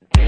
Yeah.